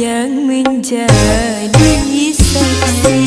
yang menjadi saksi